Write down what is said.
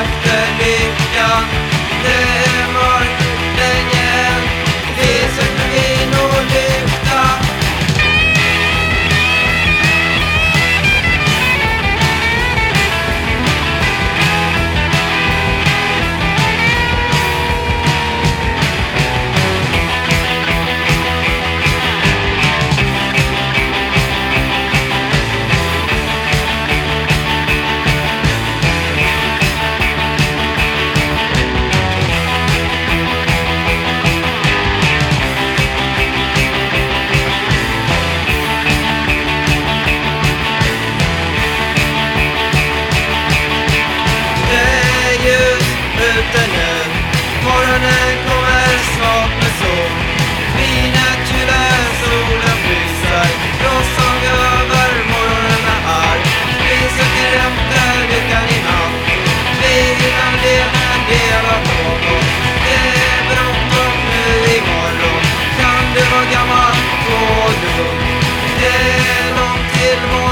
morgonen The mundo.